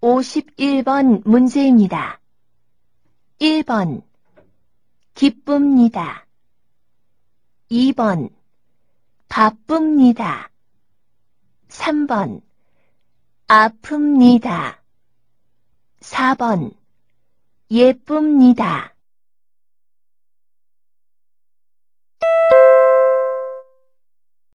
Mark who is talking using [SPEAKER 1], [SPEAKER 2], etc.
[SPEAKER 1] 51번 문제입니다. 1번 기쁩니다. 2번 바쁩니다. 3번 아픕니다. 4번 예쁩니다.